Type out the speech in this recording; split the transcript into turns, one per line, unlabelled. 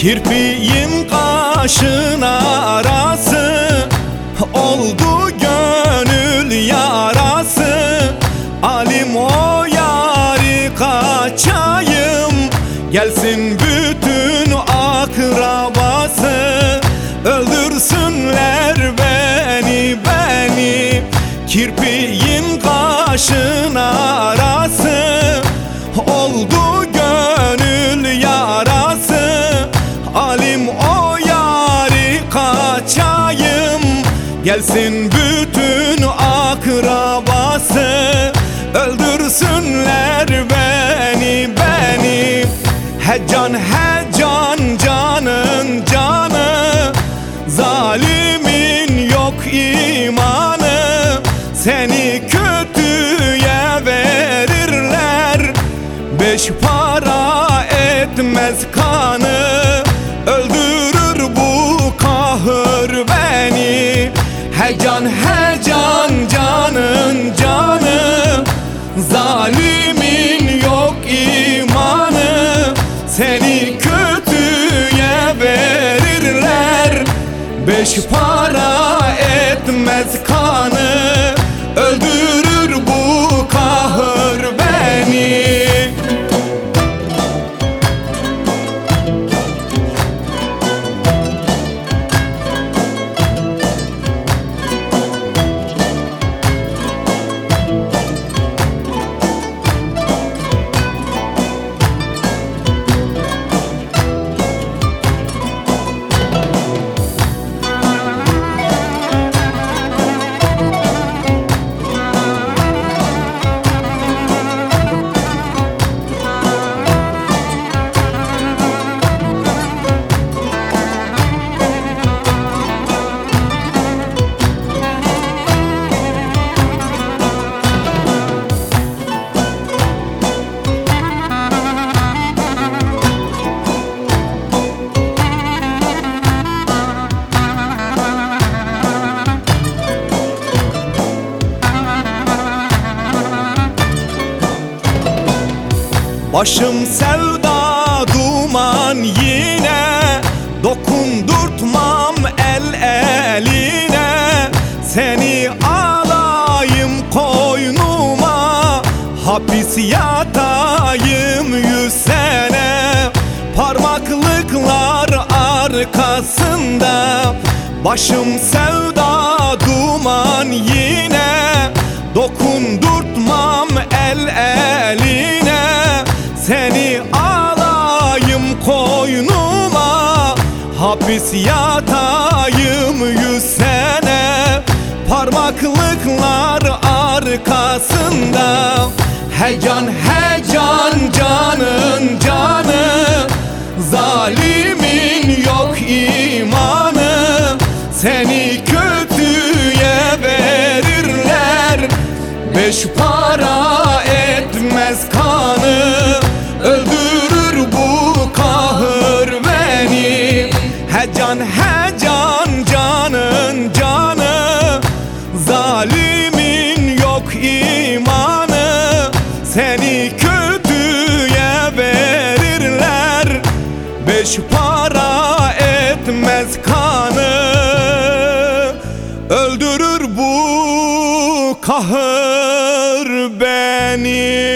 Kirpiğin kaşın arası Oldu gönül yarası. Alim o yari kaçayım Gelsin bütün akrabası. Öldürsünler beni beni. Kirpiğin kaşın Gelsin bütün akrabası Öldürsünler beni beni. He can he can canın canı. Zalimin yok imanı. Seni kötüye verirler. Beş para etmez kanı etmez kanı Başım sevda duman yine. Dokundurtmam el eline. Seni alayım koynuma. Hapis yatayım yüz sene Parmaklıklar arkasında. Başım sevda duman yine. Dokundurtmam el eline Hapis yatayım yüz sene Parmaklıklar arkasında. He can he can canın canı Zalimin yok imanı. Seni kötüye verirler Beş para etmez can canın canı. Zalimin yok imanı. Seni kötüye verirler. Beş para etmez kanı. Öldürür bu kahır beni.